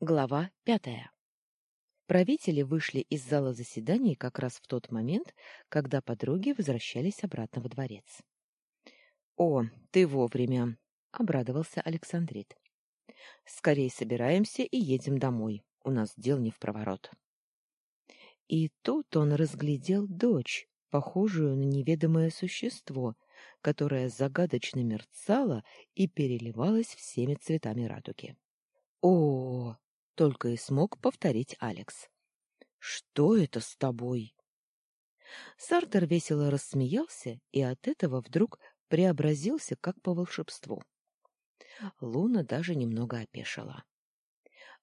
Глава пятая. Правители вышли из зала заседаний как раз в тот момент, когда подруги возвращались обратно во дворец. — О, ты вовремя! — обрадовался Александрит. — Скорей собираемся и едем домой. У нас дел не в проворот. И тут он разглядел дочь, похожую на неведомое существо, которое загадочно мерцало и переливалось всеми цветами радуги. — О, только и смог повторить Алекс. Что это с тобой? Сартер весело рассмеялся и от этого вдруг преобразился как по волшебству. Луна даже немного опешила.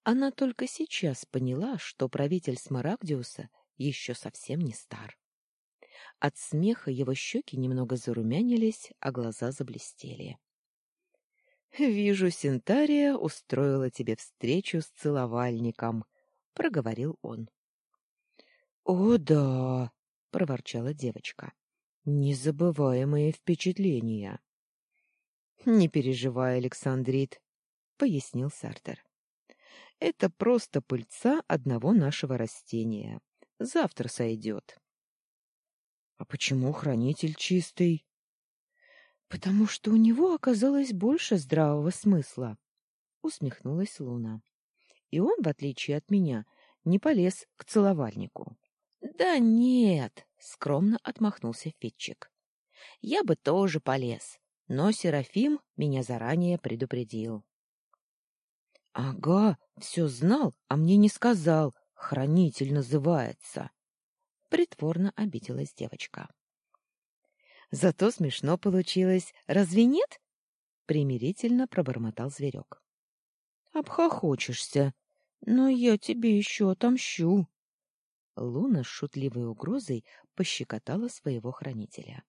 Она только сейчас поняла, что правитель Смарагдиуса еще совсем не стар. От смеха его щеки немного зарумянились, а глаза заблестели. Вижу, Синтария устроила тебе встречу с целовальником, проговорил он. О, да, проворчала девочка. Незабываемые впечатления. Не переживай, Александрит, пояснил Сартер. Это просто пыльца одного нашего растения. Завтра сойдет. — А почему хранитель чистый? Потому что у него оказалось больше здравого смысла, усмехнулась Луна. И он, в отличие от меня, не полез к целовальнику. Да нет, скромно отмахнулся Фитчик. Я бы тоже полез, но Серафим меня заранее предупредил. Ага, все знал, а мне не сказал. Хранитель называется. Притворно обиделась девочка. Зато смешно получилось. Разве нет? примирительно пробормотал зверек. Обхохочешься. Но я тебе еще отомщу. Луна с шутливой угрозой пощекотала своего хранителя.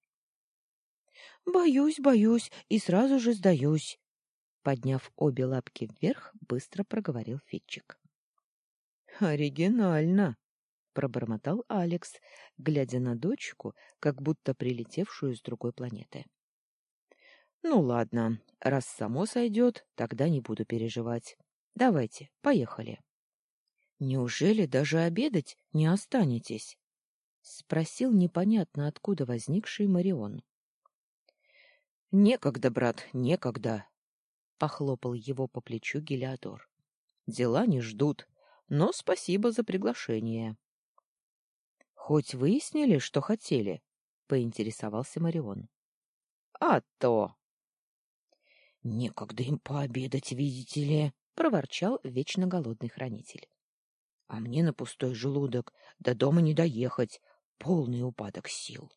Боюсь, боюсь и сразу же сдаюсь. Подняв обе лапки вверх, быстро проговорил Фитчик. Оригинально, пробормотал Алекс, глядя на дочку, как будто прилетевшую с другой планеты. Ну ладно, раз само сойдет, тогда не буду переживать. Давайте, поехали. Неужели даже обедать не останетесь? спросил непонятно откуда возникший Марион. Некогда, брат, некогда, похлопал его по плечу Гелиодор. Дела не ждут, но спасибо за приглашение. Хоть выяснили, что хотели? поинтересовался Марион. А то. Некогда им пообедать, видите ли, проворчал вечно голодный хранитель. А мне на пустой желудок до дома не доехать, полный упадок сил.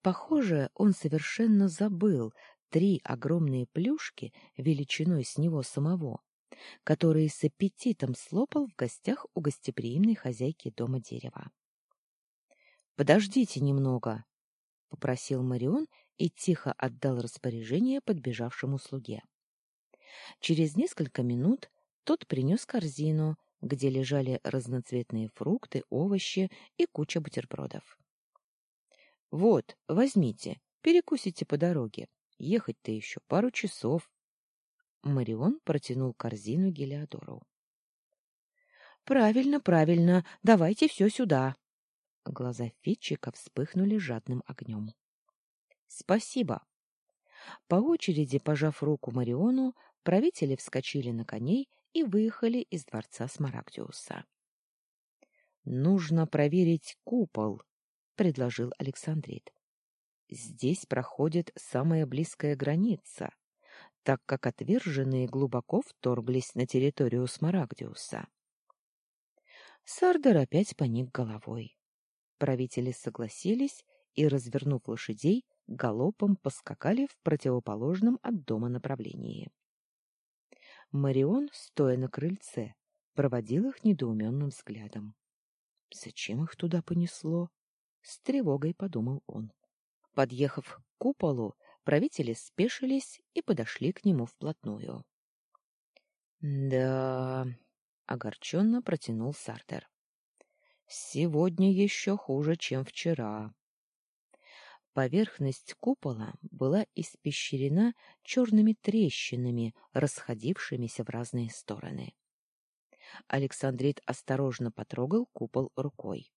Похоже, он совершенно забыл три огромные плюшки величиной с него самого, которые с аппетитом слопал в гостях у гостеприимной хозяйки дома дерева. Подождите немного, попросил Марион и тихо отдал распоряжение подбежавшему слуге. Через несколько минут тот принес корзину, где лежали разноцветные фрукты, овощи и куча бутербродов. Вот, возьмите, перекусите по дороге. Ехать-то еще пару часов. Марион протянул корзину Гелиодору. Правильно, правильно. Давайте все сюда. Глаза Фитчика вспыхнули жадным огнем. Спасибо. По очереди, пожав руку Мариону, правители вскочили на коней и выехали из дворца Смарагдиуса. Нужно проверить купол, предложил Александрит. Здесь проходит самая близкая граница, так как отверженные глубоко вторглись на территорию Смарагдиуса. Сардер опять поник головой. Правители согласились и, развернув лошадей, галопом поскакали в противоположном от дома направлении. Марион, стоя на крыльце, проводил их недоуменным взглядом. Зачем их туда понесло? С тревогой подумал он. Подъехав к куполу, правители спешились и подошли к нему вплотную. Да, огорченно протянул Сартер. Сегодня еще хуже, чем вчера. Поверхность купола была испещрена черными трещинами, расходившимися в разные стороны. Александрит осторожно потрогал купол рукой.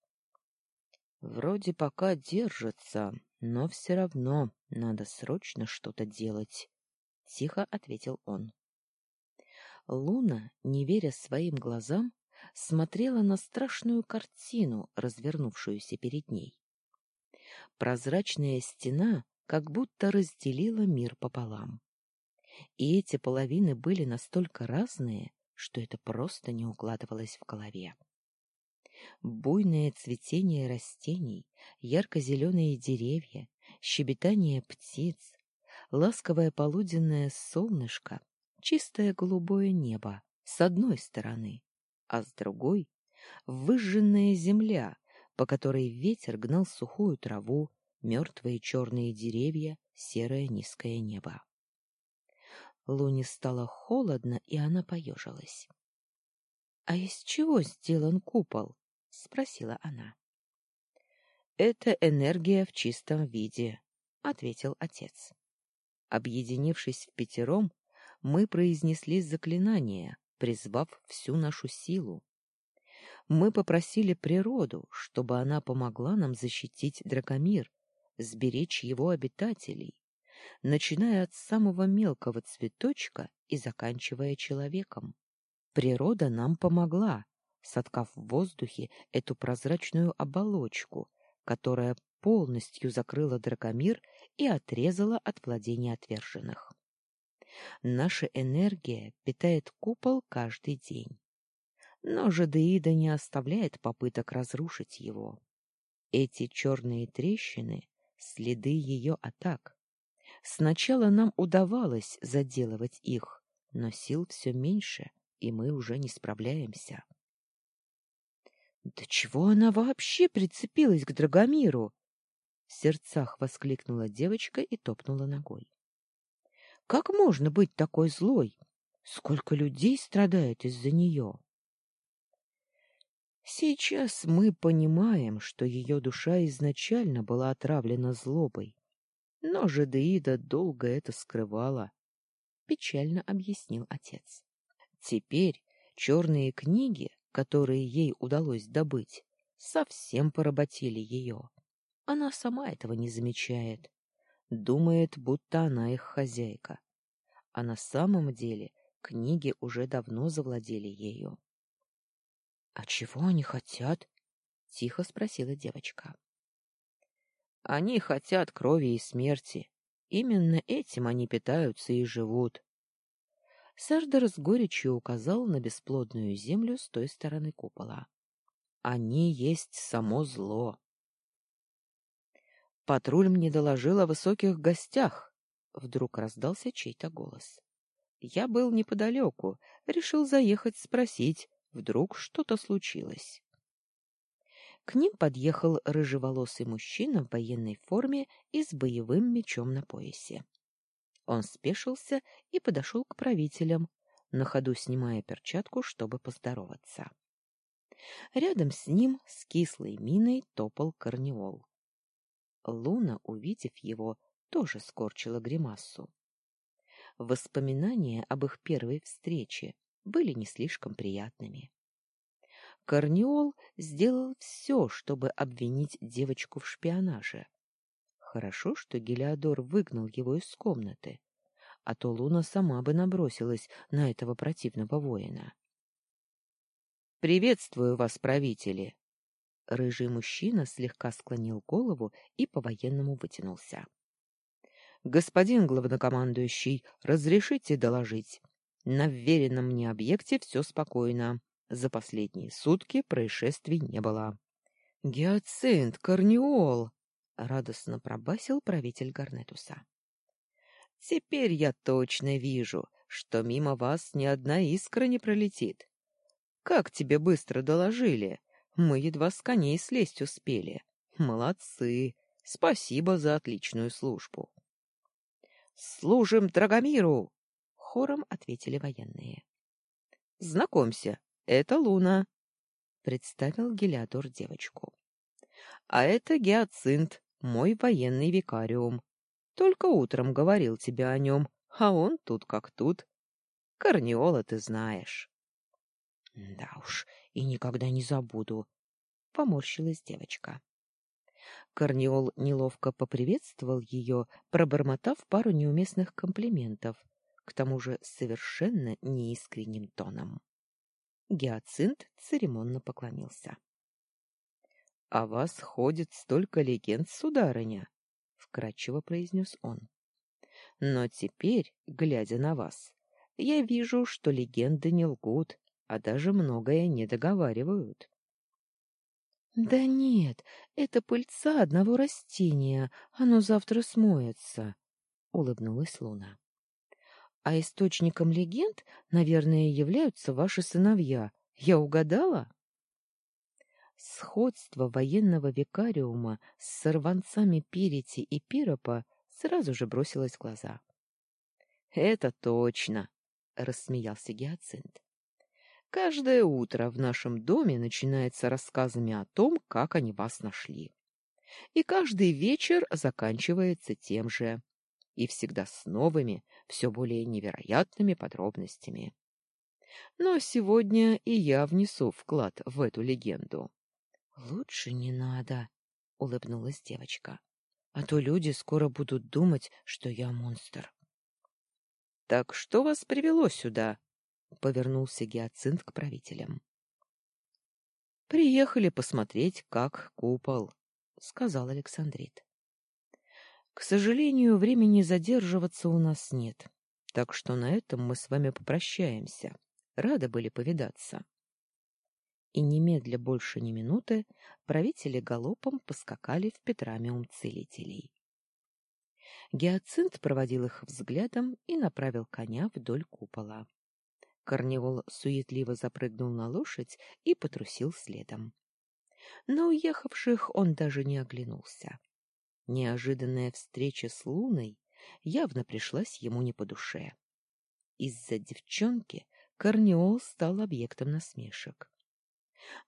Вроде пока держится, но все равно надо срочно что-то делать, — тихо ответил он. Луна, не веря своим глазам, смотрела на страшную картину, развернувшуюся перед ней. Прозрачная стена как будто разделила мир пополам. И эти половины были настолько разные, что это просто не укладывалось в голове. Буйное цветение растений, ярко-зеленые деревья, щебетание птиц, ласковое полуденное солнышко, чистое голубое небо с одной стороны, а с другой — выжженная земля, по которой ветер гнал сухую траву, мертвые черные деревья, серое низкое небо. Луне стало холодно, и она поежилась. — А из чего сделан купол? — спросила она. — Это энергия в чистом виде, — ответил отец. Объединившись в пятером, мы произнесли заклинание, призвав всю нашу силу. Мы попросили природу, чтобы она помогла нам защитить Дракомир, сберечь его обитателей, начиная от самого мелкого цветочка и заканчивая человеком. Природа нам помогла, соткав в воздухе эту прозрачную оболочку, которая полностью закрыла Дракомир и отрезала от владения отверженных. Наша энергия питает купол каждый день. Но Жадеида не оставляет попыток разрушить его. Эти черные трещины — следы ее атак. Сначала нам удавалось заделывать их, но сил все меньше, и мы уже не справляемся. «Да чего она вообще прицепилась к Драгомиру?» В сердцах воскликнула девочка и топнула ногой. «Как можно быть такой злой? Сколько людей страдает из-за нее?» Сейчас мы понимаем, что ее душа изначально была отравлена злобой, но Жадеида долго это скрывала, — печально объяснил отец. Теперь черные книги, которые ей удалось добыть, совсем поработили ее. Она сама этого не замечает. Думает, будто она их хозяйка. А на самом деле книги уже давно завладели ею. — А чего они хотят? — тихо спросила девочка. Они хотят крови и смерти. Именно этим они питаются и живут. Сардер с горечью указал на бесплодную землю с той стороны купола. Они есть само зло. Патруль мне доложил о высоких гостях. Вдруг раздался чей-то голос. Я был неподалеку, решил заехать спросить, вдруг что-то случилось. К ним подъехал рыжеволосый мужчина в военной форме и с боевым мечом на поясе. Он спешился и подошел к правителям, на ходу снимая перчатку, чтобы поздороваться. Рядом с ним с кислой миной топал корнеол. Луна, увидев его, тоже скорчила гримасу. Воспоминания об их первой встрече были не слишком приятными. Корнеол сделал все, чтобы обвинить девочку в шпионаже. Хорошо, что Гелиодор выгнал его из комнаты, а то Луна сама бы набросилась на этого противного воина. «Приветствую вас, правители!» Рыжий мужчина слегка склонил голову и по-военному вытянулся. «Господин главнокомандующий, разрешите доложить. На вверенном мне объекте все спокойно. За последние сутки происшествий не было. «Гиацинт, корнеол!» — радостно пробасил правитель Гарнетуса. «Теперь я точно вижу, что мимо вас ни одна искра не пролетит. Как тебе быстро доложили? Мы едва с коней слезть успели. Молодцы! Спасибо за отличную службу!» «Служим Драгомиру!» — хором ответили военные. «Знакомься, это Луна, представил Гелиадор девочку. А это Гиацинт, мой военный викариум. Только утром говорил тебе о нем, а он тут как тут. Корнеола ты знаешь. Да уж, и никогда не забуду, поморщилась девочка. Корнеол неловко поприветствовал ее, пробормотав пару неуместных комплиментов, к тому же совершенно неискренним тоном. Гиацинт церемонно поклонился. — О вас ходит столько легенд, сударыня, — вкратчиво произнес он. — Но теперь, глядя на вас, я вижу, что легенды не лгут, а даже многое не договаривают. Да нет, это пыльца одного растения, оно завтра смоется, улыбнулась Луна. А источником легенд, наверное, являются ваши сыновья. Я угадала? Сходство военного викариума с сорванцами Пирити и Пиропа сразу же бросилось в глаза. Это точно, рассмеялся Гиацинт. Каждое утро в нашем доме начинается рассказами о том, как они вас нашли. И каждый вечер заканчивается тем же. И всегда с новыми, все более невероятными подробностями. Но сегодня и я внесу вклад в эту легенду. — Лучше не надо, — улыбнулась девочка. — А то люди скоро будут думать, что я монстр. — Так что вас привело сюда? — повернулся Гиацинт к правителям. — Приехали посмотреть, как купол, — сказал Александрит. — К сожалению, времени задерживаться у нас нет, так что на этом мы с вами попрощаемся. Рады были повидаться. И немедля больше ни минуты правители галопом поскакали в Петрамиум целителей. Гиацинт проводил их взглядом и направил коня вдоль купола. Корневол суетливо запрыгнул на лошадь и потрусил следом. На уехавших он даже не оглянулся. Неожиданная встреча с Луной явно пришлась ему не по душе. Из-за девчонки Корнеол стал объектом насмешек.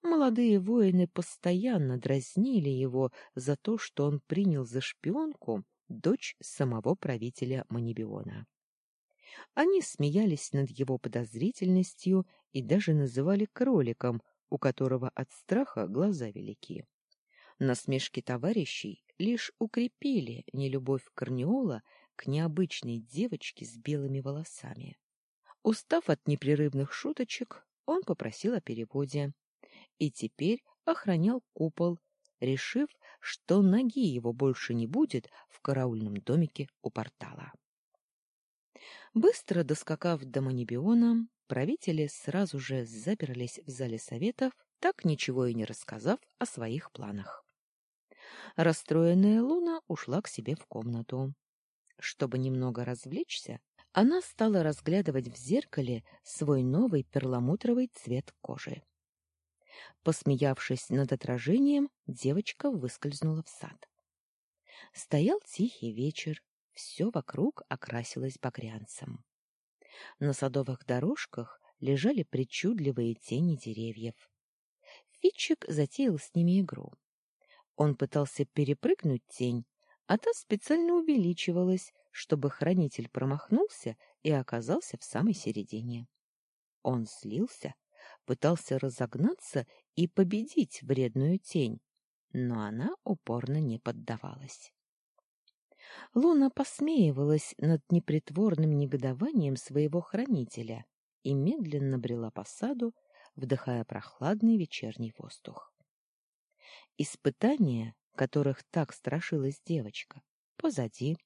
Молодые воины постоянно дразнили его за то, что он принял за шпионку дочь самого правителя Манибиона. Они смеялись над его подозрительностью и даже называли кроликом, у которого от страха глаза велики. Насмешки товарищей лишь укрепили нелюбовь Корнеола к необычной девочке с белыми волосами. Устав от непрерывных шуточек, он попросил о переводе и теперь охранял купол, решив, что ноги его больше не будет в караульном домике у портала. Быстро доскакав до Манибиона, правители сразу же заперлись в зале советов, так ничего и не рассказав о своих планах. Расстроенная Луна ушла к себе в комнату. Чтобы немного развлечься, она стала разглядывать в зеркале свой новый перламутровый цвет кожи. Посмеявшись над отражением, девочка выскользнула в сад. Стоял тихий вечер, все вокруг окрасилось багрянцем. На садовых дорожках лежали причудливые тени деревьев. Фитчик затеял с ними игру. Он пытался перепрыгнуть тень, а та специально увеличивалась, чтобы хранитель промахнулся и оказался в самой середине. Он слился, пытался разогнаться и победить вредную тень, но она упорно не поддавалась. Луна посмеивалась над непритворным негодованием своего хранителя и медленно брела по саду, вдыхая прохладный вечерний воздух. Испытания, которых так страшилась девочка, позади.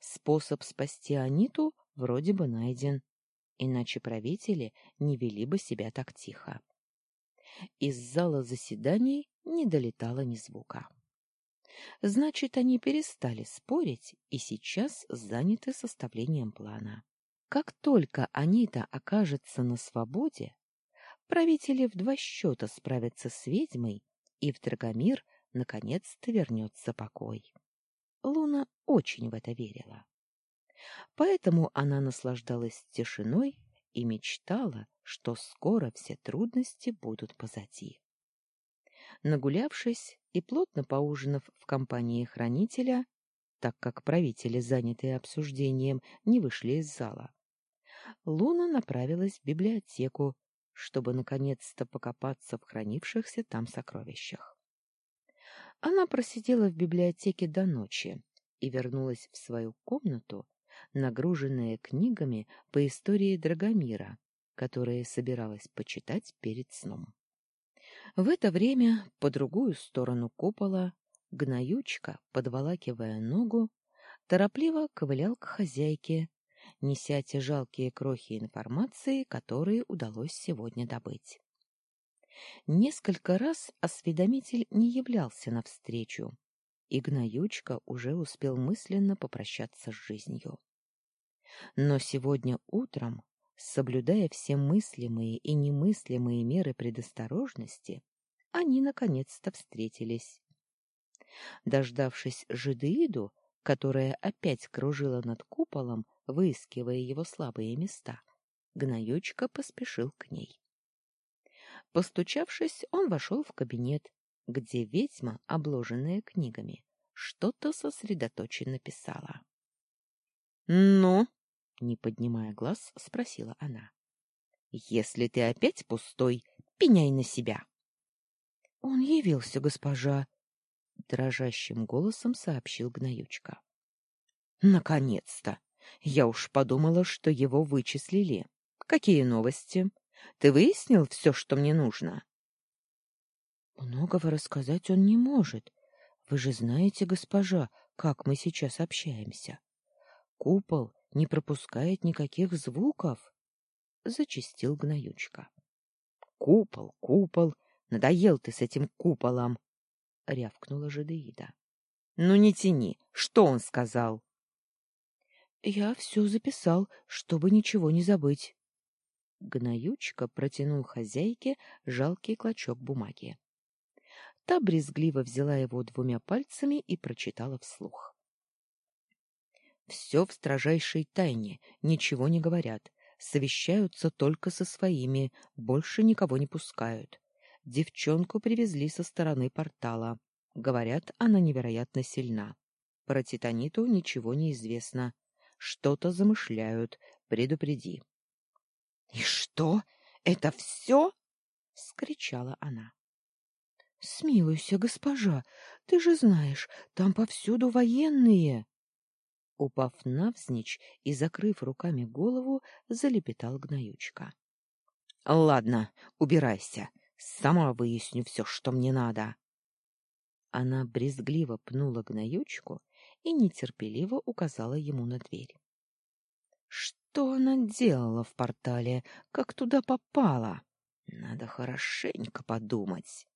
Способ спасти Аниту вроде бы найден, иначе правители не вели бы себя так тихо. Из зала заседаний не долетало ни звука. Значит, они перестали спорить и сейчас заняты составлением плана. Как только Анита окажется на свободе, правители в два счета справятся с ведьмой, и в Драгомир наконец-то вернется покой. Луна очень в это верила. Поэтому она наслаждалась тишиной и мечтала, что скоро все трудности будут позади. Нагулявшись и плотно поужинав в компании хранителя, так как правители, занятые обсуждением, не вышли из зала, Луна направилась в библиотеку, чтобы наконец-то покопаться в хранившихся там сокровищах. Она просидела в библиотеке до ночи и вернулась в свою комнату, нагруженная книгами по истории Драгомира, которые собиралась почитать перед сном. В это время по другую сторону купола гноючка, подволакивая ногу, торопливо ковылял к хозяйке, неся те жалкие крохи информации, которые удалось сегодня добыть. Несколько раз осведомитель не являлся навстречу, и гноючка уже успел мысленно попрощаться с жизнью. Но сегодня утром, соблюдая все мыслимые и немыслимые меры предосторожности, они наконец-то встретились. Дождавшись Жидеиду, которая опять кружила над куполом, выискивая его слабые места, гноючка поспешил к ней. Постучавшись, он вошел в кабинет, где ведьма, обложенная книгами, что-то сосредоточенно писала. «Ну?» — не поднимая глаз, спросила она. «Если ты опять пустой, пеняй на себя!» «Он явился, госпожа!» — дрожащим голосом сообщил Гноючка. «Наконец-то! Я уж подумала, что его вычислили. Какие новости? Ты выяснил все, что мне нужно?» «Многого рассказать он не может. Вы же знаете, госпожа, как мы сейчас общаемся. Купол не пропускает никаких звуков, — зачистил гноючка. — Купол, купол, надоел ты с этим куполом, — рявкнула жидеида. — Ну не тяни, что он сказал? — Я все записал, чтобы ничего не забыть. Гноючка протянул хозяйке жалкий клочок бумаги. Та брезгливо взяла его двумя пальцами и прочитала вслух. Все в строжайшей тайне, ничего не говорят. Совещаются только со своими, больше никого не пускают. Девчонку привезли со стороны портала. Говорят, она невероятно сильна. Про Титаниту ничего не известно. Что-то замышляют. Предупреди. — И что? Это все? — скричала она. — Смилуйся, госпожа, ты же знаешь, там повсюду военные. Упав навзничь и закрыв руками голову, залепетал гноючка. — Ладно, убирайся. Сама выясню все, что мне надо. Она брезгливо пнула гноючку и нетерпеливо указала ему на дверь. Что она делала в портале? Как туда попала? Надо хорошенько подумать.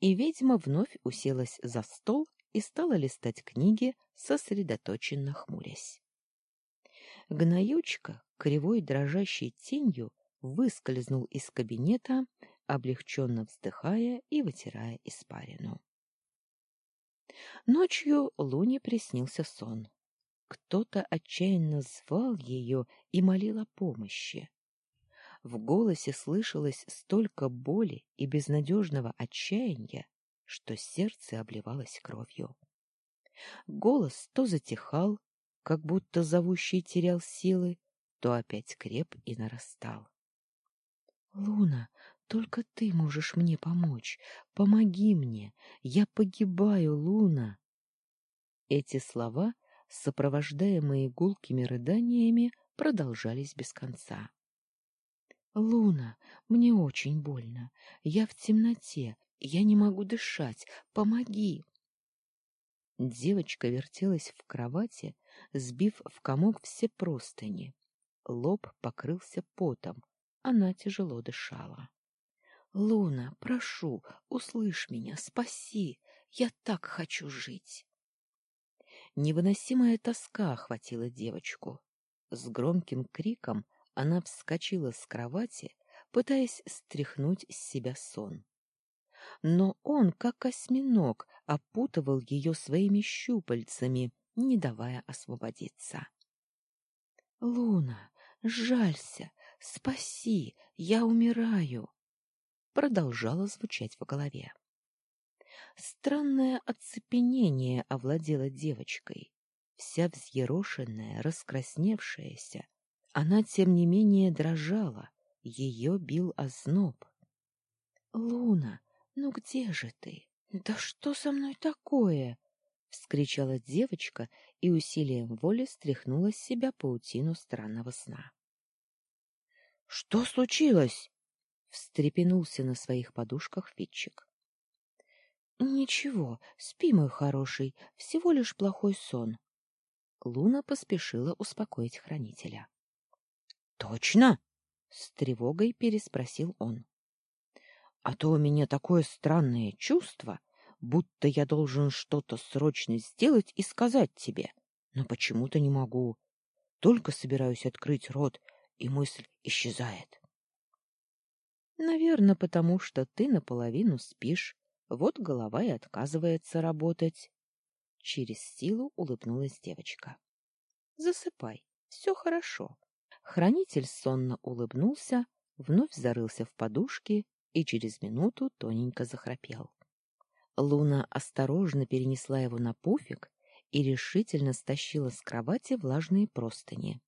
И ведьма вновь уселась за стол и стала листать книги, сосредоточенно хмурясь. Гноючка, кривой дрожащей тенью, выскользнул из кабинета, облегченно вздыхая и вытирая испарину. Ночью Луне приснился сон. Кто-то отчаянно звал ее и молил о помощи. В голосе слышалось столько боли и безнадежного отчаяния, что сердце обливалось кровью. Голос то затихал, как будто зовущий терял силы, то опять креп и нарастал. — Луна, только ты можешь мне помочь. Помоги мне. Я погибаю, Луна. Эти слова, сопровождаемые гулкими рыданиями, продолжались без конца. — Луна, мне очень больно. Я в темноте, я не могу дышать. Помоги. Девочка вертелась в кровати, сбив в комок все простыни. Лоб покрылся потом. Она тяжело дышала. Луна, прошу, услышь меня, спаси. Я так хочу жить. Невыносимая тоска охватила девочку. С громким криком она вскочила с кровати, пытаясь стряхнуть с себя сон но он, как осьминог, опутывал ее своими щупальцами, не давая освободиться. — Луна, жалься, спаси, я умираю! — продолжало звучать в голове. Странное оцепенение овладело девочкой. Вся взъерошенная, раскрасневшаяся, она, тем не менее, дрожала, Ее бил озноб. «Луна, ну где же ты? Да что со мной такое?» — вскричала девочка и усилием воли стряхнула с себя паутину странного сна. «Что случилось?» — встрепенулся на своих подушках Фитчик. «Ничего, спи, мой хороший, всего лишь плохой сон». Луна поспешила успокоить хранителя. «Точно?» — с тревогой переспросил он. «А то у меня такое странное чувство, будто я должен что-то срочно сделать и сказать тебе, но почему-то не могу. Только собираюсь открыть рот, и мысль исчезает». «Наверное, потому что ты наполовину спишь», вот голова и отказывается работать. Через силу улыбнулась девочка. Засыпай, все хорошо. Хранитель сонно улыбнулся, вновь зарылся в подушки и через минуту тоненько захрапел. Луна осторожно перенесла его на пуфик и решительно стащила с кровати влажные простыни.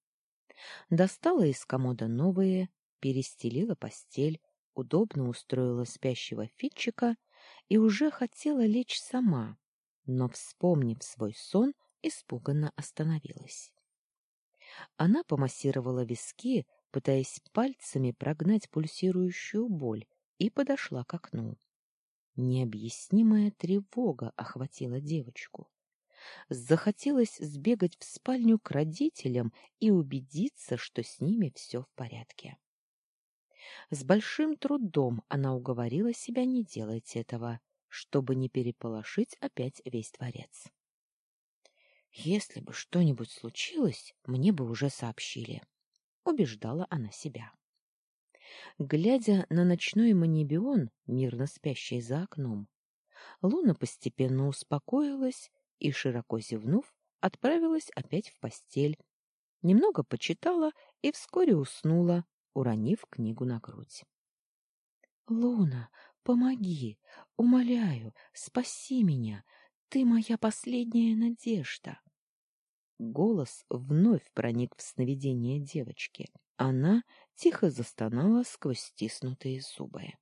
Достала из комода новые, перестелила постель, удобно устроила спящего Фитчика и уже хотела лечь сама, но, вспомнив свой сон, испуганно остановилась. Она помассировала виски, пытаясь пальцами прогнать пульсирующую боль, и подошла к окну. Необъяснимая тревога охватила девочку. Захотелось сбегать в спальню к родителям и убедиться, что с ними все в порядке. С большим трудом она уговорила себя не делать этого, чтобы не переполошить опять весь дворец. «Если бы что-нибудь случилось, мне бы уже сообщили», — убеждала она себя. Глядя на ночной манибион, мирно спящий за окном, Луна постепенно успокоилась и, широко зевнув, отправилась опять в постель, немного почитала и вскоре уснула, уронив книгу на грудь. «Луна, помоги! Умоляю, спаси меня! Ты моя последняя надежда!» Голос вновь проник в сновидение девочки. Она тихо застонала сквозь стиснутые зубы.